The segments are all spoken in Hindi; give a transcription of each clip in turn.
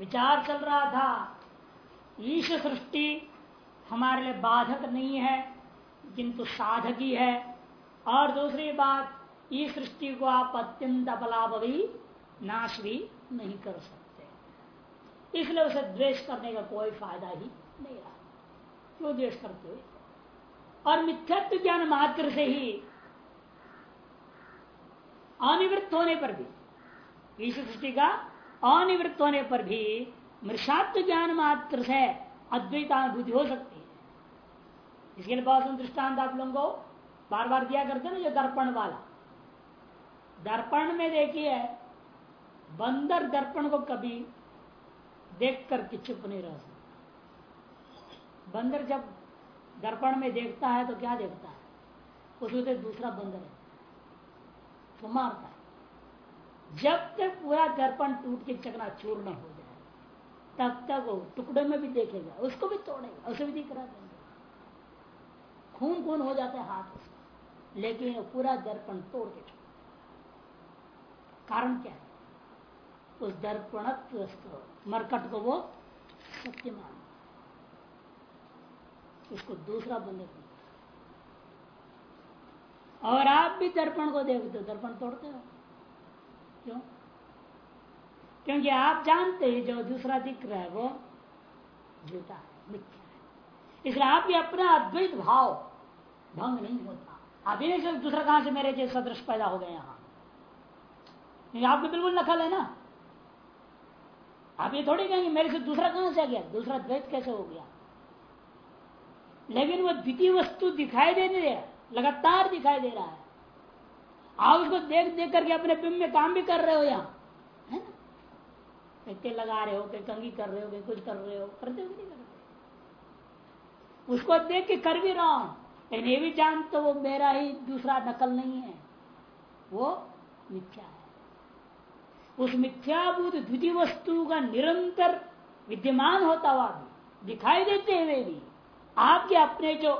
विचार चल रहा था। ईश सृष्टि हमारे लिए बाधक नहीं है, किंतु साधक ही। है और दूसरी बात इस सृष्टि को आप अत्यंत अपलाभ भी नाश भी नहीं कर सकते। इसलिए उसे द्वेष करने का कोई फ़ायदा ही नहीं रहा। क्यों द्वेष करते हुए? और मिथ्यत्व ज्ञान मात्र से ही अनिवृत्त होने पर भी ईश्वर सृष्टि का अनिवृत्त होने पर भी मृषात्व ज्ञान मात्र से अद्वैतानुभूति हो सकती है। इसके लिए बहुत दृष्टांत आप लोगों को बार बार दिया करते ना जो दर्पण वाला। दर्पण में देखिए, बंदर दर्पण को कभी देख करके चुप नहीं रह सकता। बंदर जब दर्पण में देखता है तो क्या देखता है? उसमें दूसरा बंदर है। तो मारता है। जब तक पूरा दर्पण टूट के चकना चूर्ण हो जाए, तब तक वो टुकड़े में भी देखेगा, उसको भी तोड़ेगा, उसे भी दिख रहा है खून खून हो जाता है हाथ उसका, लेकिन पूरा दर्पण तोड़ के कारण क्या है? उस दर्पण मरकट को वो सत्य मान उसको दूसरा बंदर और आप भी दर्पण को देखते हो, दर्पण तोड़ते हो? क्यों? क्योंकि आप जानते हैं, जो दूसरा दिख रहा है, वो झूठा है, मिथ्या है। इसलिए आप भी अपना अद्वैत भाव भंग नहीं होता। आप ही नहीं दूसरा कहाँ से मेरे जैसे सदृश पैदा हो गए यहाँ। आप भी बिल्कुल नकल है ना। आप ये थोड़ी कहेंगे, मेरे से दूसरा कहाँ से आ गया? दूसरा द्वैत कैसे हो गया? लेकिन वो द्वितीय वस्तु दिखाई दे रही है, लगातार दिखाई दे रहा है। आप उसको देख देख करके अपने बिंब में काम भी कर रहे हो यहाँ। है ना? लगा रहे हो, कहीं कंगी कर रहे हो, कहीं कुछ कर रहे हो, करते हो नहीं करते उसको देख के कर भी रहा हूँ ये भी जान तो वो मेरा ही दूसरा नकल नहीं है। वो मिथ्या है। उस मिथ्याभूत द्वितीय वस्तु का निरंतर विद्यमान होता हुआ भी, दिखाई देते हुए भी, आपके अपने जो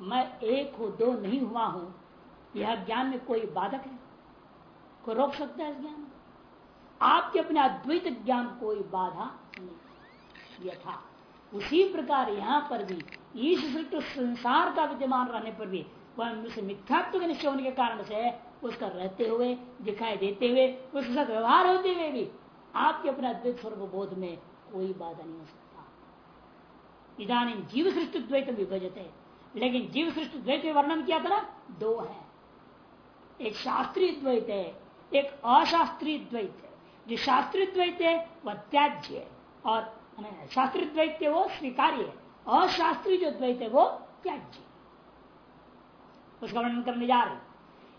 मैं एक हूँ, दो नहीं हुआ हूँ यह ज्ञान में कोई बाधक है? कोई रोक सकता है इस ज्ञान आपके अपने अद्वैत ज्ञान कोई बाधा नहीं। यथा। उसी प्रकार यहाँ पर भी ईश संसार का विद्यमान रहने पर भी, वह मिथ्यात्व के निश्चय होने के कारण से उसका रहते हुए, दिखाई देते हुए, उसके साथ व्यवहार होते हुए भी, आपके अपने अद्वैत स्वरूप बोध में कोई बाधा नहीं हो सकता। इधानी जीव सृष्टि द्वैत विभजते। लेकिन जीव सृष्टि द्वैत वर्णन किया था ना, दो है। एक शास्त्रीय द्वैत है एक अशास्त्रीय द्वैत है जो शास्त्रीय द्वैत है वह त्याज्य है। और शास्त्रीय द्वैत वो स्वीकार्य है। अशास्त्रीय जो द्वैत है वो त्याज्य उसका वर्णन करने जा रहे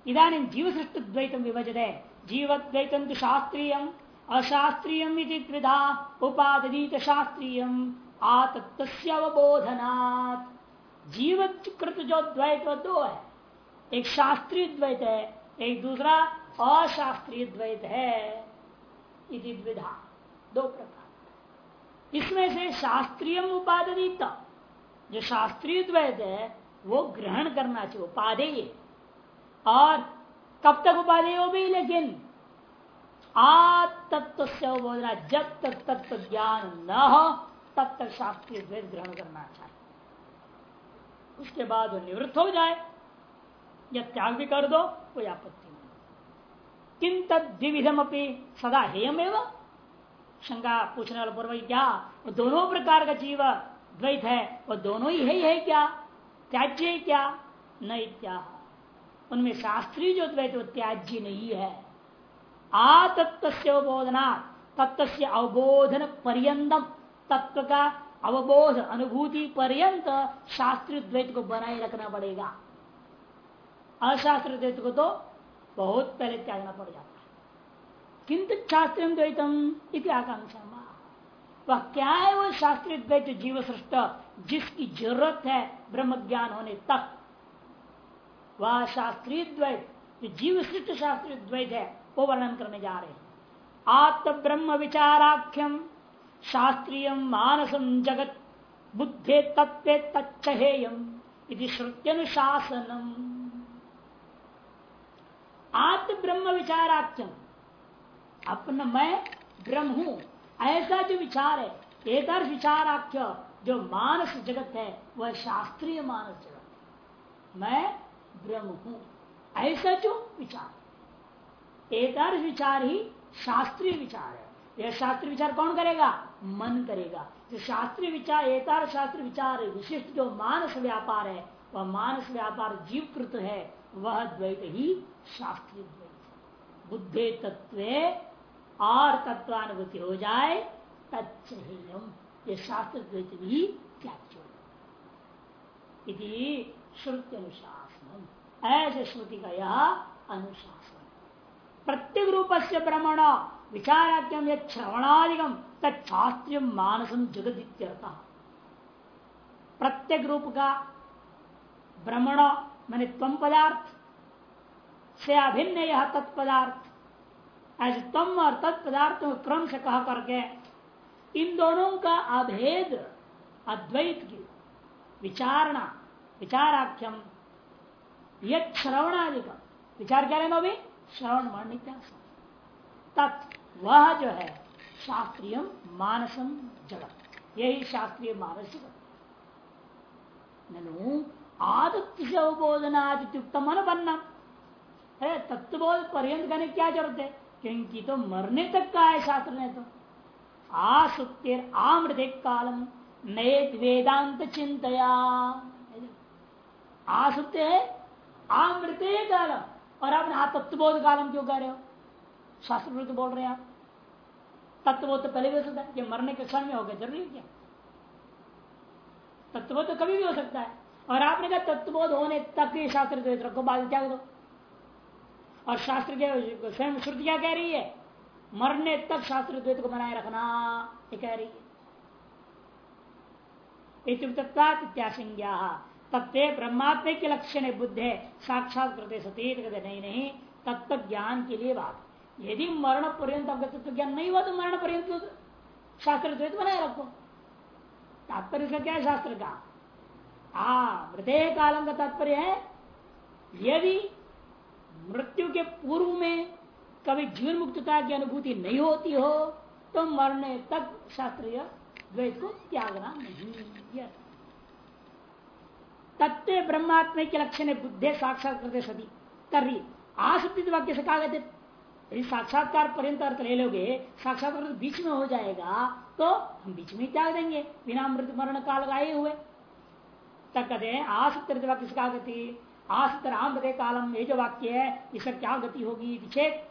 इधानी जीव सृष्टि द्वैतम विभजत। है जीव द्वैतम तो शास्त्रीय अशास्त्रीय द्विधा शास्त्रीय आतत्वबोधनात् जीवत कृत जो द्वैत दो है। एक शास्त्रीय द्वैत है, एक दूसरा अशास्त्रीय द्वैत है। इति द्विधा, दो प्रकार। इसमें से शास्त्रीय उपादित जो शास्त्रीय द्वैत है, वो ग्रहण करना चाहिए उपादेय और कब तक उपादेय हो भी लेकिन आ तत्व से बोलना जब तक तत्व ज्ञान न हो, तब तक शास्त्रीय द्वैत ग्रहण करना चाहिए। उसके बाद वो निवृत्त हो जाए। या त्याग भी कर दो कोई आपत्ति नहीं। किन तद द्विविधम अपनी सदा हेयम एवं शंका पूछने वाला पूर्व क्या वो दोनों प्रकार का जीव द्वैत है? वो दोनों ही है, है क्या? त्याज्य है क्या? नहीं क्या उनमें शास्त्रीय जो द्वैत वो त्याज्य नहीं है। आ तत्व से अवबोधना तत्व अवबोधन पर्यतम तत्व का अवबोध अनुभूति पर्यंत शास्त्रीय द्वैत को बनाए रखना पड़ेगा। अशास्त्रीय द्वैत को तो बहुत पहले त्यागना पड़ जाता है। किंतु शास्त्रीय द्वैतम इति आकांक्षा वह क्या है वो शास्त्रीय द्वैत जीव सृष्ट जिसकी ज़रूरत है ब्रह्म ज्ञान होने तक। वह शास्त्रीय द्वैत जो जीव सृष्ट शास्त्रीय द्वैत है, वो वर्णन करने जा रहे हैं। आत्म ब्रह्म विचाराख्यम शास्त्रीय मानसम जगत, बुद्धे तत्व तत्हेयम यदि श्रुत्यनुशासनम। आत्म ब्रह्म विचाराख्यम अपना मैं ब्रह्म हूँ। ऐसा जो विचार है एकदर्श विचार आख्य जो मानस जगत है, वह शास्त्रीय मानस जगत मैं ब्रह्म हूँ। ऐसा जो विचार एकदर्श विचार ही शास्त्रीय विचार है। यह शास्त्रीय विचार कौन करेगा? मन करेगा। जो शास्त्रीय विचार एतार शास्त्र विचार विशिष्ट जो मानस व्यापार है, वह मानस व्यापार जीवकृत है, वह द्वैत ही शास्त्रीय द्वैत बुद्धे तत्व और तत्वानुभूति हो जाए तत्म ये शास्त्र द्वैत भी त्याग श्रुति अनुशासन ऐसे श्रुति का यह अनुशासन। प्रत्येक रूप से भ्रमण विचाराख्यम यह श्रवणादिगम तत्शास्त्रीय मानसम जगत प्रत्येक रूप का भ्रमण मैंने तम पदार्थ से अभिन्न यह तत्पदार्थ। ऐसे तम और तत्पदार्थों क्रम से कहा करके इन दोनों का अभेद, अद्वैत की विचारणा, विचाराख्यम यह श्रवणादि का विचार क्या लेना अभी? श्रवण, मरण तत् वह जो है शास्त्रीय मानसम जगत। यही शास्त्रीय मानस जगत। ननु आदत्य से अवबोधनादित्युक्तम अनुपन्नम अरे तत्वबोध पर्यंत करने क्या ज़रूरत है? क्योंकि तो मरने तक का है शास्त्र ने तो। आसुक्तिर आमृत कालम नए वेदांत चिंतया। आसुक्त है आमृत कालम और आपने तत्वबोध कालम क्यों कह रहे हो? शास्त्र तो बोल रहे हैं आप। तत्वबोध तो पहले भी हो सकता है, ये मरने के क्षण में होगा ज़रूरी है क्या? तत्वबोध तो कभी भी हो सकता है। और आपने कहा तत्वबोध होने तक ही शास्त्र रखो, बाद क्या दो और शास्त्र के स्वयं श्रुति क्या कह रही है? मरने तक शास्त्र द्वैत को बनाए रखना, ये कह रही है। तत्व ब्रह्मात्म के लक्षण बुद्ध, साक्षात करते सतीत नहीं नहीं तत्व ज्ञान के लिए बात। यदि मरण पर्यंत आपका तत्व ज्ञान नहीं हुआ तो मरण पर्यंत शास्त्र द्वैत बनाए रखो। तात्पर्य का क्या है शास्त्र का? हा मृदय कालम का तात्पर्य है, यदि मृत्यु के पूर्व में कभी जीवन मुक्तता की अनुभूति नहीं होती हो तो मरने तक शास्त्रीय द्वैत को त्यागना नहीं तत्व ब्रह्मात्म के लक्षण बुद्धे साक्षात करते सदी कर रही आसक्ति वाक्य से कहा गए साक्षात्कार पर्यंत अर्थ ले लोगे, साक्षात्कार बीच में हो जाएगा तो हम बीच में त्याग देंगे, बिना मृत मरण काल गाए हुए। तक कहते हैं आसक्त वाक्य से क्या गति आसक्त राम कालम ये जो वाक्य है इसका क्या गति होगी? चेत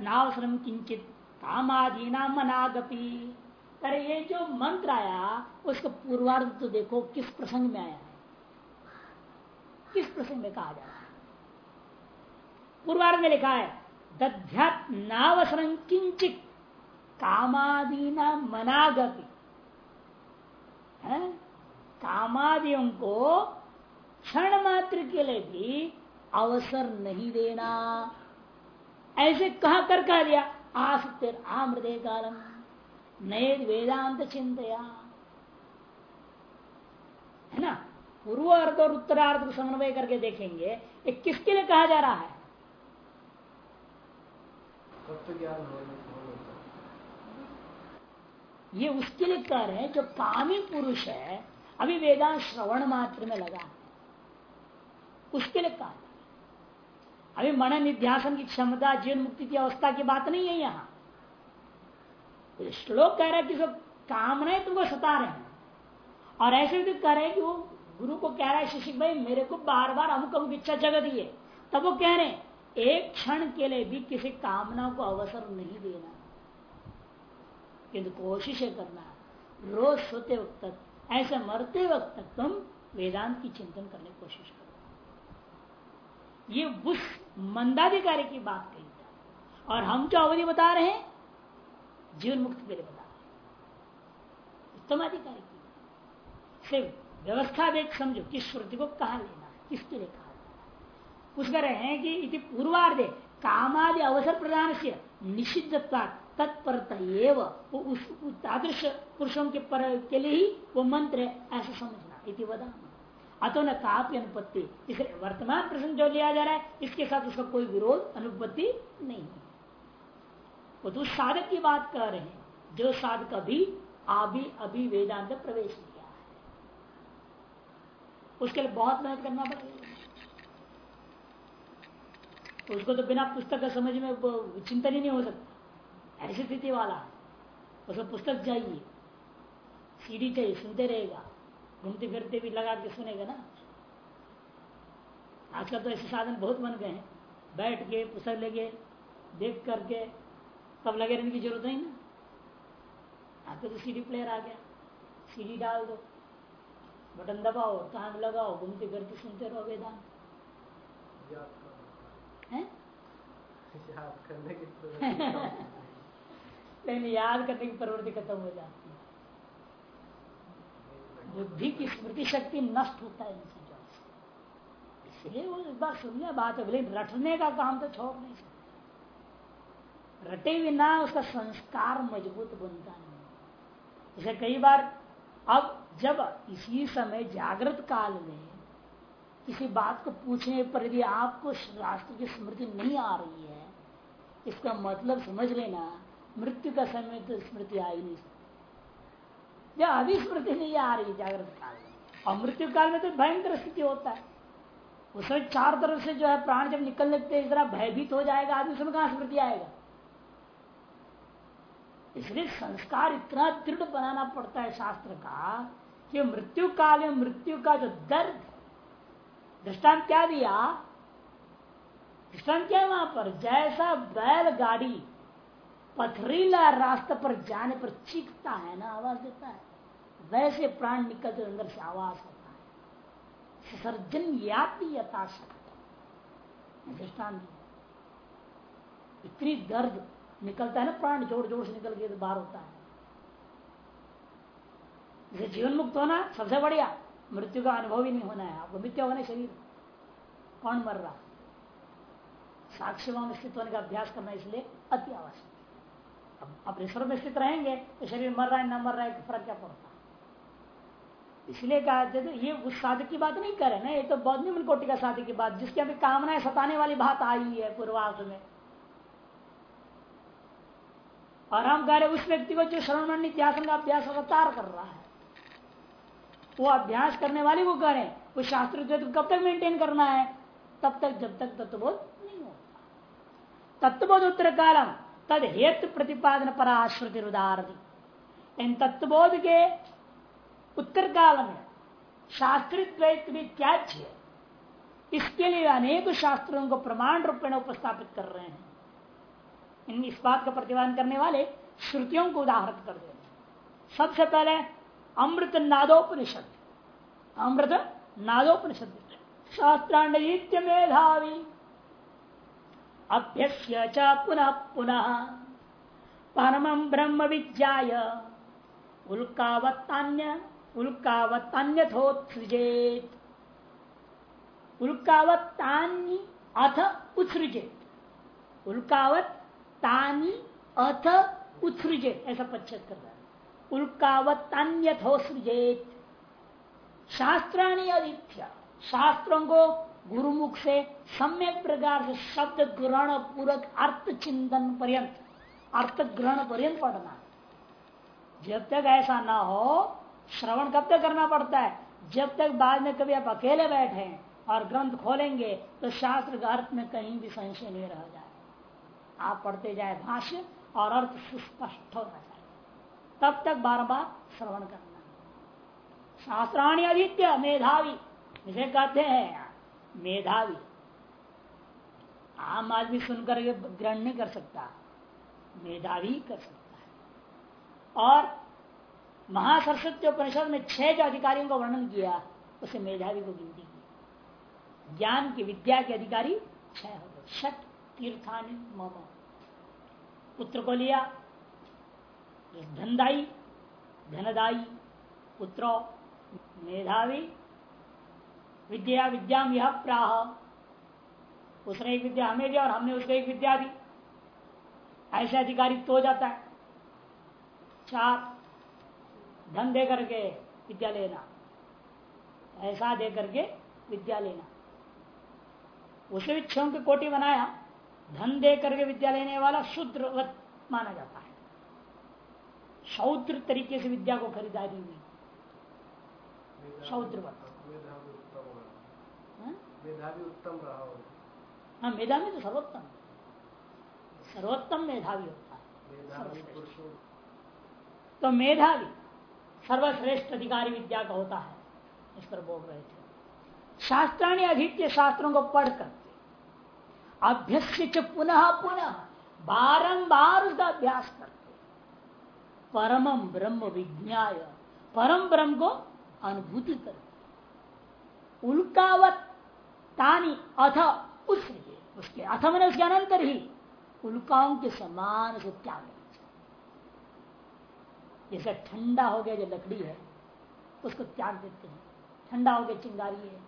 नावसरम किंचित कामादीना मनागपी अरे, ये जो मंत्र आया, उसका पूर्वार्ध तो देखो, किस प्रसंग में आया? है किस प्रसंग में कहा जा रहा है पूर्वार्ध में लिखा है दध्यात नावसरं किंचित कामादीना मनागति है? कामादियों को क्षण मात्र के लिए भी अवसर नहीं देना। ऐसे कहा कर कह दिया, आसक्तिर आमृदे कालम नए वेदांत चिंतया। है ना? पूर्व अर्थ और उत्तरार्थ को समन्वय करके देखेंगे, ये किसके लिए कहा जा रहा है? ये उसके लिए कह रहे हैं, जो कामी पुरुष है, अभी वेदांत श्रवण मात्र में लगा। उसके लिए कहा अभी मन निध्यासन की क्षमता, जीवन मुक्ति की अवस्था की बात नहीं है यहाँ। श्लोक कह रहा है कि सब कामनाएँ तुमको सता रहे हैं। और ऐसे भी कह रहे हैं कि वो गुरु को कह रहा है शिशिक भाई, मेरे को बार बार अमुक अमुक इच्छा जगह दी है तब वो कह रहे हैं, एक क्षण के लिए भी किसी कामना को अवसर नहीं देना। किंतु कोशिश करना। रोज सोते वक्त तक, ऐसे मरते वक्त तक तुम वेदांत की चिंतन करने की कोशिश करो। ये उस मंदाधिकारी की बात कही और हम जो अवधि बता रहे हैं, जीवन मुक्त के लिए बता रहे उत्तम अधिकारी की सिर्फ़ व्यवस्था देख समझो, किस श्रुति को कहा लेना किसके लिए कहा कुछ कर रहे हैं कि इति पूर्वार्धे, कामादि अवसर प्रदान से निषिद्ध तत्परता उस तादृश पुरुषों के पर, के लिए ही वो मंत्र है, ऐसा समझना, इति वदा अतो न काप्य अनुपत्ति। इसलिए वर्तमान प्रश्न जो लिया जा रहा है, इसके साथ उसका कोई विरोध, अनुपत्ति नहीं है। वो तो साधक की बात कर रहे हैं, जो साधक अभी अभी अभी वेदांत प्रवेश किया है। उसके लिए बहुत मेहनत करना पड़ेगा। उसको तो बिना पुस्तक का समझ में चिंतन ही नहीं हो सकता। ऐसी स्थिति वाला, उसको पुस्तक चाहिए सीडी चाहिए, सुनते रहेगा। घूमते फिरते भी लगा के सुनेगा ना। आजकल तो ऐसे साधन बहुत बन गए हैं। बैठ के पुस्तक लेके देख करके तब लगे रहने की ज़रूरत नहीं ना। आपके तो सीडी प्लेयर आ गया। सीडी डाल दो। बटन दबाओ कान लगाओ घूमते फिरते सुनते रहो वेदांत। याद करने की। प्रवृत्ति खत्म हो जाती। है बुद्धि की स्मृति शक्ति नष्ट होता है इन चीज़ों से इसलिए वो एक बार सुनिए बात है लेकिन रटने का काम तो छोड़ नहीं सकते। रटे बिना उसका संस्कार मज़बूत बनता नहीं। जैसे कई बार, अब जब इसी समय जागृत काल में किसी बात को पूछने पर यदि आपको राष्ट्र की स्मृति नहीं आ रही है, इसका मतलब समझ लेना, मृत्यु का समय तो स्मृति आ ही नहीं जब अभी स्मृति नहीं आ रही जागृत काल में। और मृत्यु काल में तो भयंकर स्थिति होता है। उसमें चार तरफ़ से जो है प्राण जब निकल लगते इस तरह भयभीत हो जाएगा, आदमी उसमें कहा स्मृति आएगा? इसलिए संस्कार इतना दृढ़ बनाना पड़ता है शास्त्र का कि मृत्यु काल में मृत्यु का जो दर्द, दृष्टांत क्या दिया? दृष्टांत क्या वहाँ पर? जैसा बैल गाड़ी पथरीला रास्ता पर जाने पर चीखता है ना, आवाज़ देता है। वैसे प्राण निकलते अंदर से आवाज़ होता है। सर्जन याति यथाशक्त। इतनी दर्द निकलता है ना, प्राण ज़ोर ज़ोर से निकल के बाहर होता है। जैसे जीवन मुक्त होना सबसे बढ़िया, मृत्यु का अनुभव ही नहीं होना है। आपको मृत्यु होगा शरीर। कौन मर रहा? साक्ष्य में स्थित होने का अभ्यास करना इसलिए अति आवश्यक। अपने स्वर में स्थित रहेंगे तो शरीर मर रहा है, न मर रहा है फ़र्क क्या पड़ता? इसलिए कहा थे ये उस साधक की बात नहीं करे ना, ये तो बहुत निम्न कोटि का साधक की बात, जिसकी अभी कामनाएँ सताने वाली बात आई है पूर्वार्थ में। और हम कह रहे उस व्यक्ति को जो श्रवण इतिहास का अभ्यास लगातार कर रहा है, वो अभ्यास करने वाले को करें वो शास्त्र कब तक मेंटेन करना है? तब तक, जब तक तत्वबोध नहीं होता। तत्वबोध उत्तर कालम तद हेतु प्रतिपादन पर आश्रुति इन तत्वबोध के उत्तर काल में शास्त्रित भी त्याज्य। इसके लिए अनेक शास्त्रों को प्रमाण रूप में उपस्थापित कर रहे हैं। इन इस बात का प्रतिपादन करने वाले श्रुतियों को उदाहरण कर रहे हैं सबसे पहले अमृत नादोपनिषद। अमृत नादोपनिषद। शास्त्रांडित्य मेधावी। अभ्यस्य च पुनः पुनः। परम ब्रह्म विज्ञाय उल्कावत्तान्य, उल्कावत्तान्यथोत्सृजेत। उल्कावत्तान्य अथ उत्सृजेत। उल्कावत तानी अथ उत्सृजेत। ऐसा पच्छेद कर रहा है उल्कावत्तान्यथोत्सृजेत। शास्त्राणी अधित्य शास्त्रों को गुरुमुख से सम्यक प्रकार से शब्द ग्रहण पूर्वक अर्थ चिंतन पर्यंत, अर्थ ग्रहण पर्यंत पढ़ना जब तक ऐसा ना हो, श्रवण कब तक करना पड़ता है? जब तक बाद में कभी आप अकेले बैठे और ग्रंथ खोलेंगे तो शास्त्र का अर्थ में कहीं भी संशय नहीं रह जाए। आप पढ़ते जाए भाष्य और अर्थ सुस्पष्ट होना चाहिए तब तक बार बार श्रवण करना शास्त्राणी आदित्य मेधावी, जिसे कहते हैं मेधावी। आम आदमी सुनकर के ग्रहण नहीं कर सकता। मेधावी कर सकता है। और महासरस्वती उपनिषद में छह जो अधिकारियों का वर्णन किया, उसे मेधावी को गिनती की। ज्ञान की विद्या के अधिकारी छह हो गए। शत तीर्थानी मम। पुत्र को लिया धनदाई धनदाई, पुत्रो, मेधावी विद्या विद्याम यह प्राह। उसने एक विद्या हमें दिया और हमने उसको एक विद्या दी। ऐसे अधिकारी तो जाता है। चार, धन दे करके विद्या लेना। ऐसा दे करके विद्या लेना। उसे भी क्षम की कोटि बनाया। धन दे करके विद्या लेने वाला शुद्र माना जाता है। शौद्र तरीके से विद्या को खरीदारी हुई। शौद्र मेधावी उत्तम रहा हो। हाँ मेधावी तो सर्वोत्तम। सर्वोत्तम मेधावी होता है। तो मेधावी सर्वश्रेष्ठ अधिकारी विद्या का होता है। इस पर बोल रहे थे। शास्त्राणी अधित्य शास्त्रों को पढ़ करके अभ्यस्य पुनः पुनः बारंबार उसका अभ्यास करके परम ब्रह्म विज्ञाय परम ब्रह्म को अनुभूति कर उल्कावत तानी अथ उस उसके अथ मैंने उसके अनंतर ही उल्काओं के समान से त्याग जैसे ठंडा हो गया जो लकड़ी है, उसको त्याग देते हैं। ठंडा हो गया चिंगारी है।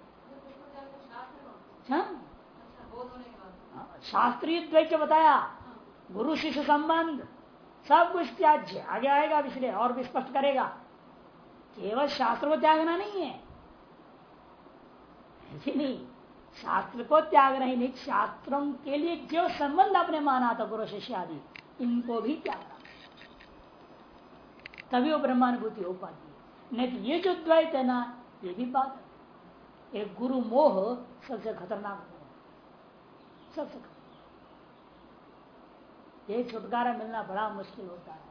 हाँ? शास्त्रीय द्वैत बताया, गुरु शिष्य संबंध, सब कुछ त्याज्य आगे आएगा इसलिए और भी स्पष्ट करेगा। केवल शास्त्र को त्यागना नहीं है। नहीं। शास्त्र को त्याग ही नहीं, शास्त्रों के लिए जो संबंध आपने माना था गुरु शिष्य आदि, इनको भी त्यागना तभी वो ब्रह्मानुभूति हो पाती है। नहीं तो ये जो द्वैत है ना, ये भी बात एक गुरु मोह सबसे खतरनाक मोह सबसे खतरनाक। ये छुटकारा मिलना बड़ा मुश्किल होता है।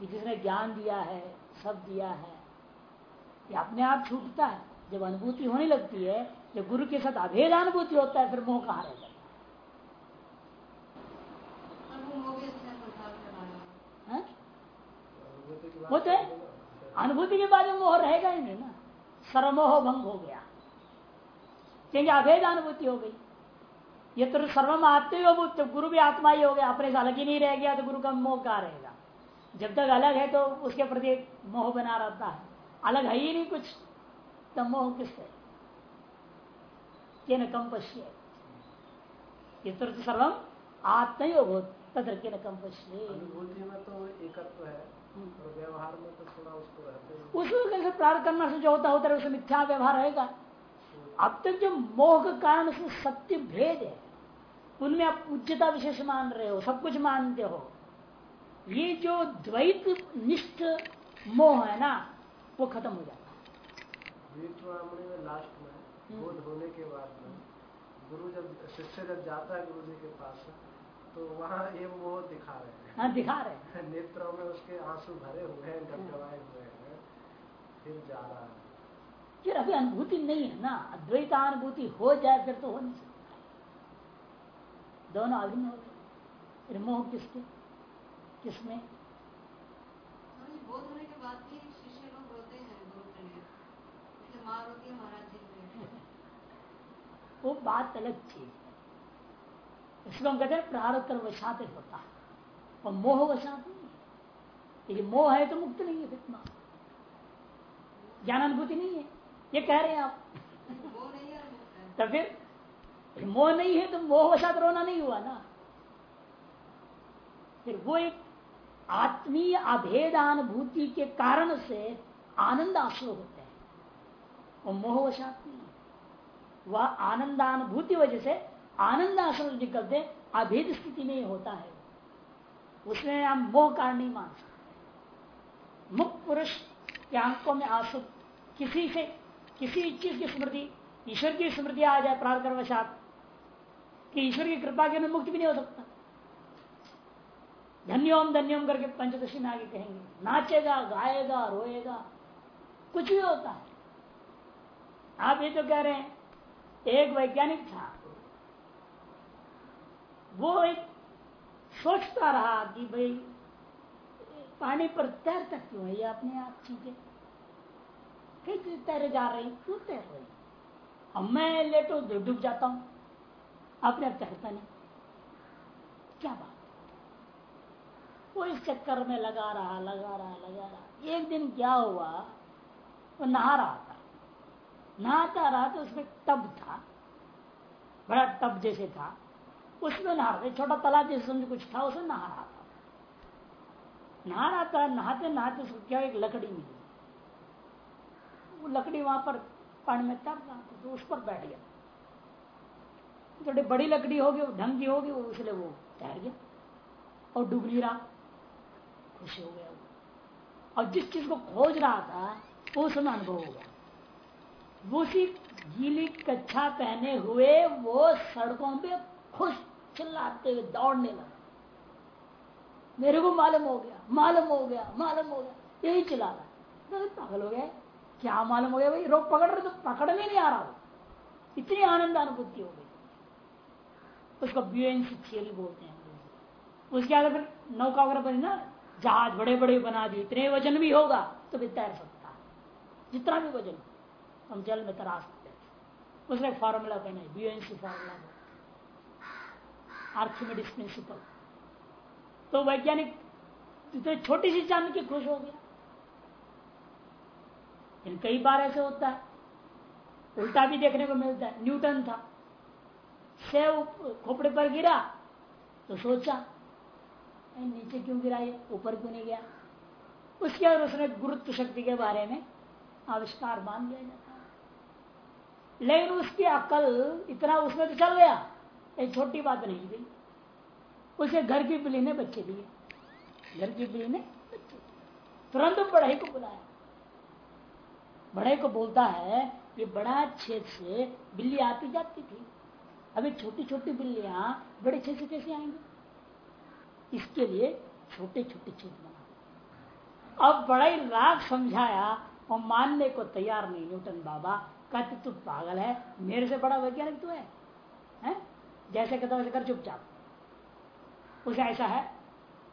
कि जिसने ज्ञान दिया है, सब दिया है, ये अपने आप छूटता है। जब अनुभूति होने लगती है जब गुरु के साथ अभेद अनुभूति होता है फिर मोह कहा रह जाता है? वो तो अनुभूति के बाद में मोह रहेगा ही नहीं ना। सर्वमोह भंग हो गया। क्योंकि अभेद अनुभूति हो गई। ये तो सर्वम आत्म हो गुरु भी आत्मा ही हो गया अपने से अलग ही नहीं रह गया तो गुरु का मोह कहा रहेगा? जब तक अलग है तो उसके प्रति मोह बना रहता है। अलग है ही नहीं कुछ। तो मोह किससे के न कम पश्य सर्वम आत्मयोग तदर के न कम पश्य तो एकत्व है। व्यवहार में तो थोड़ा उसको रहते उसको कैसे प्रार्थ करना से जो होता होता है उसमें मिथ्या व्यवहार रहेगा। अब तक जो मोह के कारण उसमें सत्य भेद है उनमें आप उच्चता विशेष मान रहे हो सब कुछ मानते हो। ये जो द्वैत निष्ठ मोह है ना वो खत्म हो जाता है में लास्ट में हम्म। बोध होने के बाद में गुरु जब शिष्य जब जाता है गुरु जी के पास तो वहाँ ये मोह दिखा रहे हैं। हाँ दिखा रहे हैं। नेत्रों में उसके आँसू भरे हुए हैं हुए हैं फिर जा रहा है। फिर अभी अनुभूति नहीं है ना अद्वैत अनुभूति हो जाए फिर तो हो नहीं सकता। दोनों अभिन्न हो। गए फिर मोह किसके किसमें? वो बात अलग चीज़ है। इसको हम कहते हैं प्रारब्ध वशात होता है और मोह वशात नहीं है। मोह है तो मुक्त नहीं है फिर ज्ञान अनुभूति नहीं है ये कह रहे हैं आप। तो फिर मोह नहीं है तो मोहवशात रोना नहीं हुआ ना। फिर वो एक आत्मीय अभेदानुभूति के कारण से आनंद आश्रय होते वो मोहवशात नहीं वह आनंदानुभूति वजह से आनंद आश्रय निकलते अभेद स्थिति में होता है। उसमें हम मोह कारण नहीं मान सकते। मुक्त पुरुष के आँखों में आँसू, किसी से, किसी चीज़ की स्मृति, ईश्वर की स्मृति आ जाए प्रार्थना वशात कि ईश्वर की कृपा के मुक्त भी नहीं हो सकता। धन्योम धन्योम करके पंचदशी में आगे कहेंगे, नाचेगा, गाएगा, रोएगा, कुछ भी होता है। आप ये तो कह रहे हैं, एक वैज्ञानिक था। वो एक सोचता रहा कि भाई, पानी पर तैरता क्यों है ये अपने आप चीज़ें। फिर तैरे जा रही, क्यों तैर रही? अब मैं लेटो डूब जाता हूँ। अपने आप तैरता नहीं। क्या बात वो इस चक्कर में लगा रहा लगा रहा लगा रहा। एक दिन क्या हुआ? वो नहा रहा नहाता रहा तो उसमें टब था। बड़ा टब जैसे था। उसमें नहा रहा छोटा तालाब जैसे समझ कुछ था उसमें नहा रहा था। नहा रहा था, नहाते नहाते उसको क्या एक लकड़ी मिली। वो लकड़ी वहाँ पर पानी में तब रहा था तो उस पर बैठ गया। थोड़ी बड़ी लकड़ी होगी ढंग की होगी, वो इसलिए वो तैर गया और डूब नहीं रहा। खुश हो गया वो। और जिस चीज़ को खोज रहा था, वो समय अनुभव होगा उसी गीली कच्छा पहने हुए वो सड़कों पे खुश चिल्लाते हुए दौड़ने लगा। मेरे को मालूम हो गया, मालूम हो गया, मालूम हो गया। यही चिल्ला रहा पागल हो गया क्या मालूम हो गया भाई? रोग पकड़ रहे तो पकड़ में नहीं आ रहा इतनी आनंद अनुभूति हो गई। उसको थियरी बोलते हैं उसके आगे फिर नौका वगैरह बनी ना जहाज़ बड़े बड़े बना दिए। इतने वज़न भी होगा तो भी तैर सकता है। जितना भी वज़न हम जल में तरा सकते हैं। उसने फॉर्मूला बना ब्यूएंसी फॉर्मूला आर्थिमेडिस प्रिंसिपल तो वैज्ञानिक तो छोटी सी चाँद के खुश हो गया कई बार ऐसे होता है, उल्टा भी देखने को मिलता है। न्यूटन था। सेव खोपड़े पर गिरा तो सोचा नीचे क्यों गिरा ये? ऊपर क्यों नहीं गया? उसके बाद उसने गुरुत्व शक्ति के बारे में आविष्कार मान लिया जाता लेकिन उसकी अकल इतना उसमें तो चल गया। एक छोटी बात नहीं गई उसे घर की बिल्ली ने बच्चे दिए। घर की बिल्ली ने बच्चे तुरंत पढ़ाई को बुलाया। बड़े को बोलता है कि बड़ा छेद से बिल्ली आती जाती थी। अभी छोटी छोटी बिल्लियाँ बड़े छेद से कैसे आएँगी? इसके लिए छोटे छोटे छेद बना। अब बड़ा ही राग समझाया और मानने को तैयार नहीं। न्यूटन बाबा कहते तू पागल है मेरे से बड़ा वैज्ञानिक तू है, है? जैसे कहता वैसे कर चुपचाप। उसे ऐसा है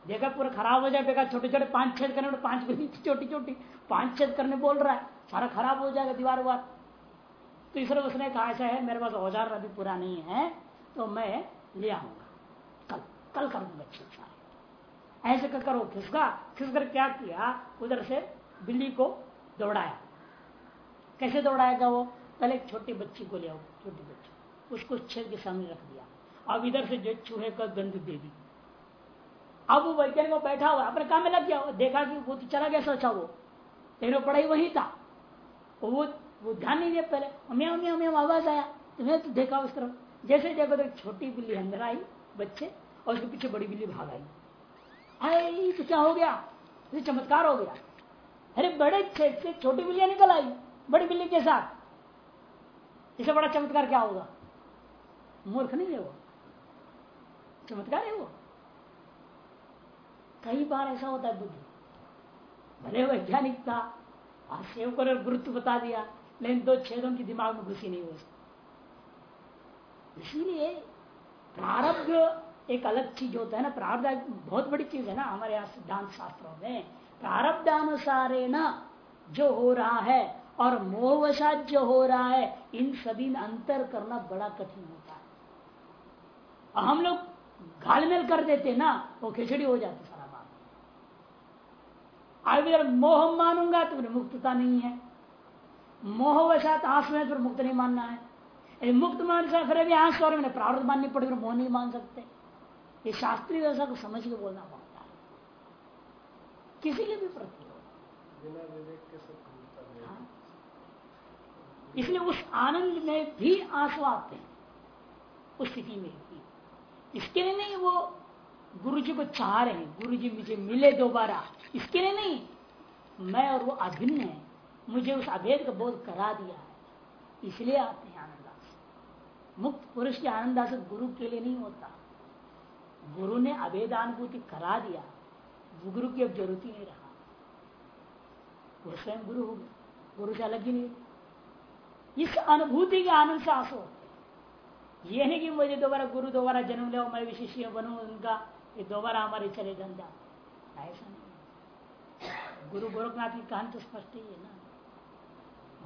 देखा पूरा खराब हो जाए बेकार छोटे छोटे पाँच छेद करने पाँच बिल्ली छोटी छोटी पाँच छेद करने बोल रहा है सारा खराब हो जाएगा दीवार वार। तो इसलिए उसने कहा ऐसा है मेरे पास औज़ार अभी पूरा नहीं है तो मैं ले आऊँगा। कल कल करूँगा सारे ऐसे कर करो खिसका खिसकर क्या किया उधर से बिल्ली को दौड़ाया। कैसे दौड़ाएगा वो? पहले एक छोटी बच्ची को ले आओ, छोटी बच्ची। उसको छेद के सामने रख दिया। अब इधर से जो चूहे का गंध दे दी। अब वो वैज्ञानिक बैठा हुआ अपने काम में लग गया। देखा कि वो तो चला गया सोचा वो। लेकिन पढ़ाई वही था। वो वो ध्यान नहीं दिया पहले। म्या म्या म्या आवाज़ आया। तुम्हें तो देखा उस तरफ़ जैसे देखो तो छोटी बिल्ली अंदर आई, बच्चे, और उसके पीछे बड़ी बिल्ली भाग आई। अरे तो क्या हो गया? चमत्कार हो गया। अरे बड़े छेद से छोटी बिल्लियाँ निकल आई। बड़ी बिल्ली के साथ। इसे बड़ा चमत्कार क्या होगा? मूर्ख नहीं है वो। चमत्कार है वो। कई बार ऐसा होता है बुद्धि। भले वैज्ञानिक था सेव कर गुरुत्व बता दिया, लेकिन दो छेदों की दिमाग में घुसी नहीं हो इसीलिए प्रारब्ध एक अलग चीज़ होता है ना। प्रारब्ध बहुत बड़ी चीज़ है ना हमारे यहाँ सिद्धांत शास्त्रों में। प्रारब्धानुसारे न जो हो रहा है और मोहवशात जो हो रहा है, इन सभी में अंतर करना बड़ा कठिन होता है। हम लोग घालमेल कर देते ना, वो खिचड़ी हो जाती सारा बात। अगर मोह मानूँगा तो मुक्तता नहीं है। मोहवशात आंस में फिर मुक्त नहीं मानना है। यदि मुक्त मान से फिर अभी आंस और मैंने प्रारब्ध माननी पड़ेगी मोह नहीं मान सकते। ये शास्त्रीय व्यवस्था को समझ के बोलना पड़ता है। किसी के भी प्रति। इसलिए उस आनंद में भी आँसू आते हैं, उस स्थिति में भी। इसके लिए नहीं, वो गुरु जी को चाह रहे हैं गुरु जी मुझे मिले दोबारा। इसके लिए नहीं, मैं और वो अभिन्न है, मुझे उस अभेद का बोध करा दिया है। इसलिए आते हैं आनंदास। मुक्त पुरुष की आनंदास गुरु के लिए नहीं होता। गुरु ने अभेदानुभूति करा दिया गुरु की अब ज़रूरत ही नहीं रहा। वो स्वयं गुरु हो गुरु से अलग ही नहीं। इस अनुभूति के आनंद से आँसू होते ये नहीं कि मुझे दोबारा गुरु, दोबारा जन्म ले मैं विशिष्य बनू, उनका ये दोबारा हमारे चले धंधा। ऐसा नहीं गुरु गोरखनाथ की कहानी तो स्पष्ट ही है ना।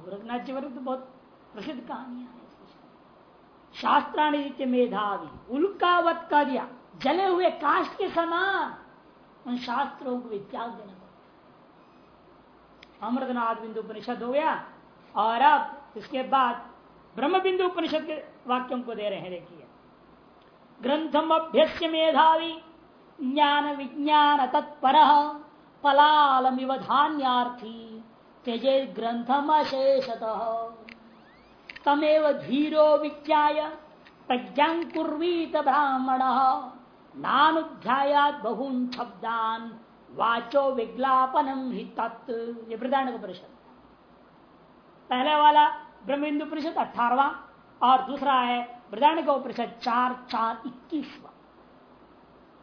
गोरखनाथ जी तो बहुत प्रसिद्ध कहानियाँ शास्त्राणी मेधावी, उल्कावत का दिया जले हुए काष्ट के समान उन शास्त्रों को त्याग देना पड़ता अमृतनाथ बिंदु परिषद हो गया, और अब इसके बाद ब्रह्म बिंदु उपनिषद के वाक्यों को दे रहे हैं, देखिए। ग्रंथम अभ्यस्य मेधावी, ज्ञान विज्ञान तत्पर पलालम धान्यार्थी त्यजे ग्रंथम अशेषत तमेव धीरो विज्ञाय प्रज्ञाकुर्वीत ब्राह्मण नानुध्यायात बहून शब्दान, वाचो विज्ञापनम ही तत्व ये वृदान परिषद पहले वाला ब्रह्म बिंदु परिषद, अठारवा, और दूसरा है वृदान का परिषद, चार चार, इक्कीसवा।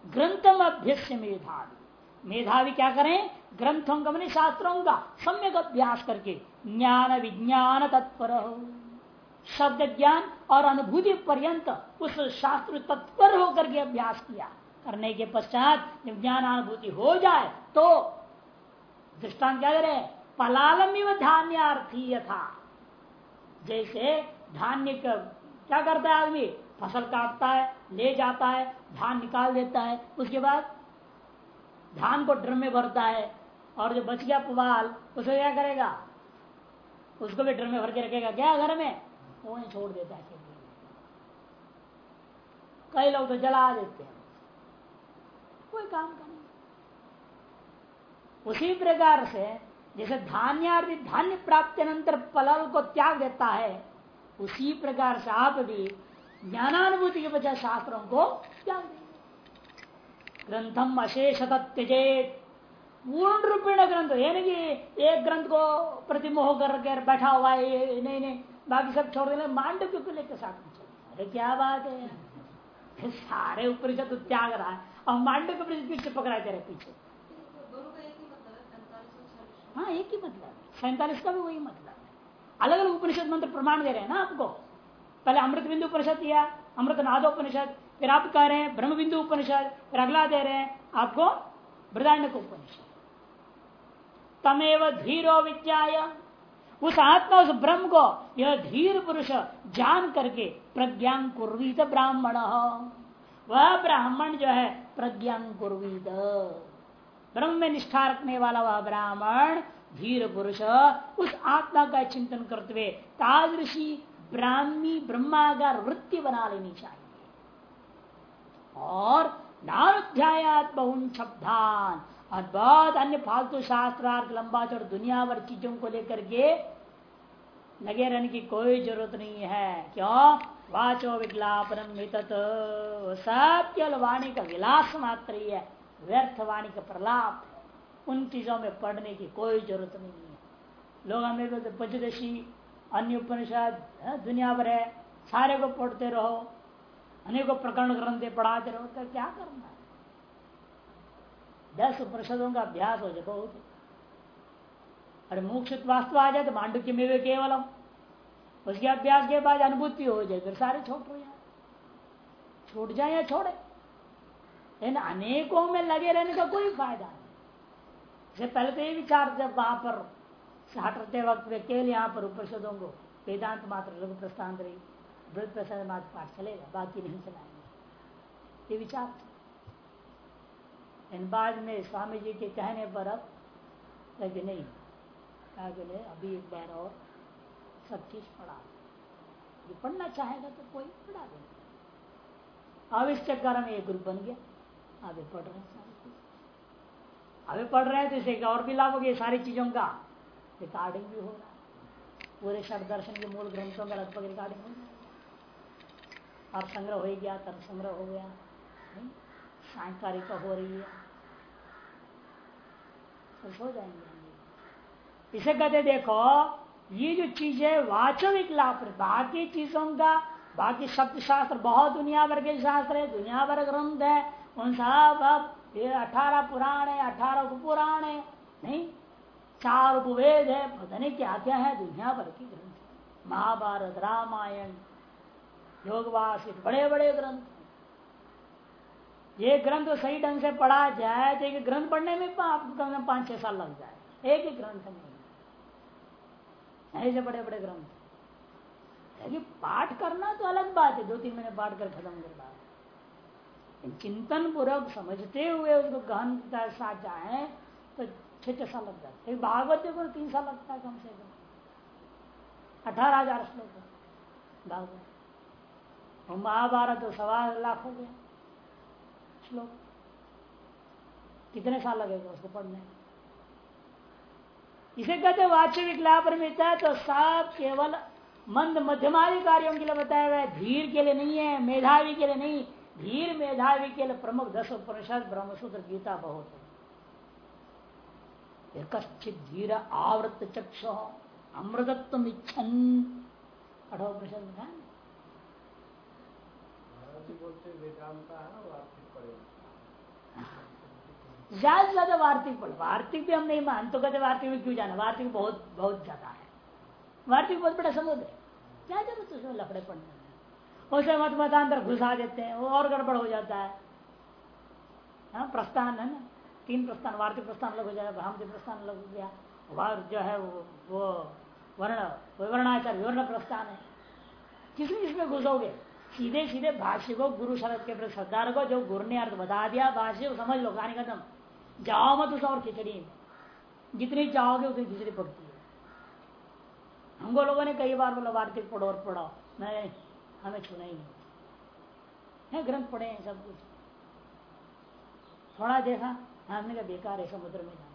ग्रंथम अभ्यस्य मेधावी। मेधावी क्या करें? ग्रंथों का मैंने शास्त्रों का, सम्यक अभ्यास करके। ज्ञान विज्ञान तत्पर। हो शब्द ज्ञान और अनुभूति पर्यंत उस शास्त्र तत्पर होकर के अभ्यास किया। करने के पश्चात जब ज्ञान अनुभूति हो जाए तो दृष्टान क्या करे? पलालम धान्यार्थी यथा। जैसे धान्य क्या करता है आदमी? फ़सल काटता है, ले जाता है, धान निकाल देता है। उसके बाद धान को ड्रम में भरता है और जो बच गया पुवाल उसे क्या करेगा? उसको भी ड्रम में भर के रखेगा। क्या घर में? वो छोड़ देता है कई लोग तो जला देते हैं। कोई काम का नहीं। उसी प्रकार से जैसे धान्यार्थी धान्य प्राप्ति अंतर पलल को त्याग देता है, उसी प्रकार से आप भी ज्ञानानुभूति के बजाय शास्त्रों को त्याग देंगे। ग्रंथम अशेष त्यजेत पूर्ण रूपेण ग्रंथ यानी कि एक ग्रंथ को प्रतिमोह कर बैठा हुआ है नहीं नहीं, बाकी सब छोड़ देने, मांडव्य को लेकर साथ में अरे क्या बात है? सारे उपनिषद त्याग रहा है। और मांडव के पीछे पकड़ा तेरे पीछे। हाँ एक ही मतलब सैतालीस का भी वही मतलब अलग अलग उपनिषद मंत्र प्रमाण दे रहे हैं ना आपको? पहले अमृत बिंदु उपनिषद दिया अमृत नादोपनिषद फिर आप कह रहे हैं ब्रह्म बिंदु उपनिषद, फिर अगला दे रहे हैं आपको बृदाण्य उपनिषद। तमेव धीरो विद्या उस आत्मा, उस ब्रह्म को यह धीर पुरुष जान करके प्रज्ञा कुर्वीत ब्राह्मण। वह ब्राह्मण जो है, प्रज्ञा कुर्वीत। ब्रह्म में निष्ठा रखने वाला वह ब्राह्मण, धीर पुरुष, उस आत्मा का चिंतन करते हुए तादृशी ब्राह्मी, ब्रह्मागार वृत्ति बना लेनी चाहिए। और नाध्यायात बहुन शब्दान। और बहुत अन्य फालतू शास्त्रार्थ लंबा चौड़ दुनिया भर चीज़ों को लेकर के लगे रहने की कोई ज़रूरत नहीं है। क्यों? वाचो विज्ञापन सब केवल वाणी का विलास मात्र ही है। व्यर्थ वाणी का प्रलाप, उन चीज़ों में पढ़ने की कोई ज़रूरत नहीं है। लोग हमें पंचदशी, अन्य उपनिषद दुनिया भर है, सारे को पढ़ते रहो, अनेकों प्रकरण ग्रंथ पढ़ाते रहो तो क्या करना है? दस उपनिषदों का अभ्यास हो जाए बहुत अरे मोक्ष वास्तव आ जाए तो मांडू के मेवे केवलम। उसके अभ्यास के बाद अनुभूति हो जाए, फिर सारे छोट हो जाए छूट जाए या छोड़े? लेकिन अनेकों में लगे रहने का कोई फ़ायदा नहीं। पहले तो ये विचार जब वहाँ पर हटते वक्त वे केवल यहाँ पर उपनिषदों को वेदांत मात्र लघु प्रस्थान रही वृद्ध प्रसाद मात्र पाठ चलेगा, बाकी नहीं चलाएँगे। ये विचार इन बाद में स्वामी जी के कहने पर अब लगे नहीं बोले अभी एक बार और सब चीज़ पढ़ा ये पढ़ना चाहेगा तो कोई पढ़ा देगा अब में ये ग्रुप बन गया। आगे पढ़ रहे हैं अभी पढ़ रहे हैं तो इसे और भी लाभ हो गया सारी चीज़ों का। रिकॉर्डिंग भी हो रहा पूरे शब्द दर्शन के मूल ग्रंथों का लगभग रिकॉर्डिंग हो अब संग्रह हो गया तर्क संग्रह हो गया। सांकारिका हो रही है। हो जाएँगे इसे कहते देखो, ये जो चीज़ है, वाचविक लाभ। बाकी चीज़ों का, बाकी शब्द शास्त्र बहुत दुनिया भर के शास्त्र है, दुनिया भर ग्रंथ है। उन सब अब अठारह पुराण है, अठारह उपपुराण है। नहीं, चार उपवेद है, पता नहीं क्या क्या है, दुनिया भर की ग्रंथ महाभारत, रामायण, योगवास बड़े बड़े ग्रंथ ये ग्रंथ सही ढंग से पढ़ा जाए तो एक ग्रंथ पढ़ने में आपको पाँच छह साल लग जाए। एक ही ग्रंथ नहीं ऐसे बड़े बड़े ग्रंथ पाठ करना तो अलग बात है दो तीन महीने पाठ कर खत्म कर बात चिंतन पूर्वक समझते हुए उसको गहनता साथ जाए तो छह छह साल लग जाते भागवत को तीन साल लगता है कम से कम। अठारह हज़ार श्लोक भागवत। महाभारत तो सवा लाख हो गया श्लोक। कितने साल लगेगा उसको पढ़ने इसे कहते वाचविक लाभ मिलता है तो सब केवल मंद मध्यमारी कार्यों के लिए बताया हुआ है। धीर के लिए नहीं है, मेधावी के लिए नहीं धीर मेधावी के लिए प्रमुख दस उपनिषद ब्रह्मसूत्र गीता बहुत है। कश्चित धीर आवृत चक्ष अमृतत्व इच्छन। अठो प्रश्न में वार्तिक ज़्यादा से ज़्यादा वार्तिक पढ़ वार्तिक भी हम नहीं मान तो कहते वार्तिक में क्यों जाना? वार्तिक बहुत बहुत ज़्यादा है। वार्तिक बहुत बड़ा समुद्र है। क्या ज़रूरत उसमें लकड़े पड़ने में उसे मत मतांतर घुसा देते हैं वो और गड़बड़ हो जाता है। हाँ प्रस्थान है ना? तीन प्रस्थान वार्तिक प्रस्थान अलग हो जाएगा ब्राह्मण प्रस्थान अलग हो गया। वार जो है वो, वो वर्ण विवरणाचार विवरण प्रस्थान है। किसने इसमें घुसोगे? सीधे सीधे भाष्य को गुरु शरद के प्रति सरदार को जो गुरु ने अर्थ बता दिया भाष्य को समझ लो कहानी खत्म। जाओ मत उस और खिचड़ी में। जितनी चाहोगे उतनी खिचड़ी पड़ती है। हमको लोगों ने कई बार बोला वार्तिक पढ़ो और पढ़ाओ। नहीं हमें छूना ही नहीं है, ग्रंथ पढ़े हैं सब कुछ। थोड़ा देखा हमने का बेकार है समुद्र में जाना।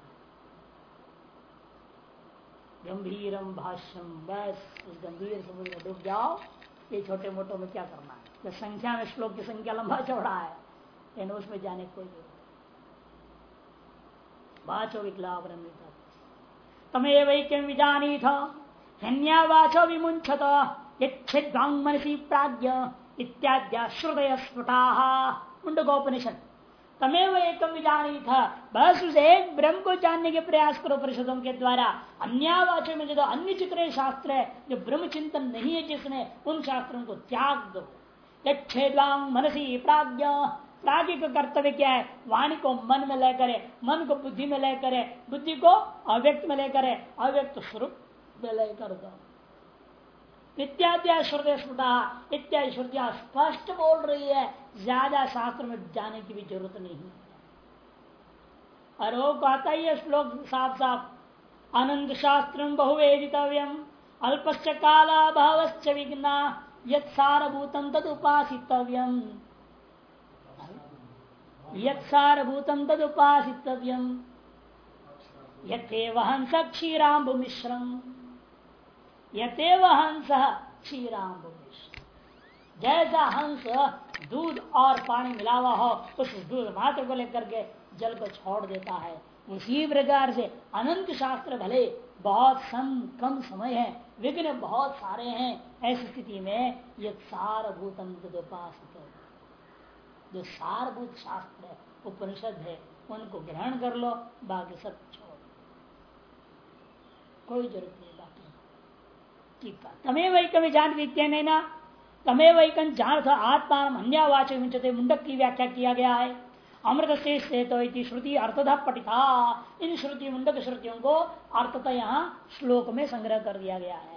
गंभीरम भाष्यम, बस, उस गंभीर समुद्र में डूब जाओ, ये छोटे मोटों में क्या करना है? तो संख्या में श्लोक की संख्या लंबा चौड़ा है, लेकिन उसमें जाने कोई ज़रूरत वाचो विकलाप तमेव विजानी था हन्या वाचो विमुंचत मुंडकोपनिषद तमेव एकम विजानी था बस उस एक ब्रह्म को जानने के प्रयास करो परिषदों के द्वारा। अन्यावाचो में जो अन्य जितने शास्त्र है जो ब्रह्म चिंतन नहीं है जिसने उन शास्त्रों को त्याग दो। यक्षेद्वांग मनसी प्राज्ञ प्राज्ञ का कर्तव्य क्या है? वाणी को मन में लेकर, मन को बुद्धि में लेकर, बुद्धि को अव्यक्त में लेकर, अव्यक्त स्वरूप में लेकर दो। इत्यादि श्रुति स्मृता इत्यादि श्रुतियाँ स्पष्ट बोल रही है, ज़्यादा शास्त्र में जाने की भी ज़रूरत नहीं है। और वो कहता ही है श्लोक साफ़ साफ़ अनंत शास्त्र बहुवेदितव्यम काला भावश्च विघ्ना, यत सारभूतम तद उपासितव्यम। यत सारभूतम तद उपासितव्यम। यथेव हंस क्षीराम्बु मिश्रम यथेव हंस क्षीराम्बु मिश्र जैसा हंस दूध और पानी मिला हुआ हो, उस दूध मात्र को लेकर के जल को छोड़ देता है। उसी प्रकार से अनंत शास्त्र भले बहुत सम, कम समय है, विघ्न बहुत सारे हैं, ऐसी स्थिति में ये सारभूतम तदुपासित जो सारभूत शास्त्र है, उपनिषद है, उनको ग्रहण कर लो, बाकी सब छोड़ कोई ज़रूरत नहीं। ठीक तमें जान विद्या नहीं ना तमें वही जान जान आत्मा अन्यावाचक मुंडक की व्याख्या किया गया है। अमृत से तो श्रुति अर्थतः पठिता। इन श्रुति मुंडक श्रुतियों को अर्थतः यहाँ श्लोक में संग्रह कर दिया गया है।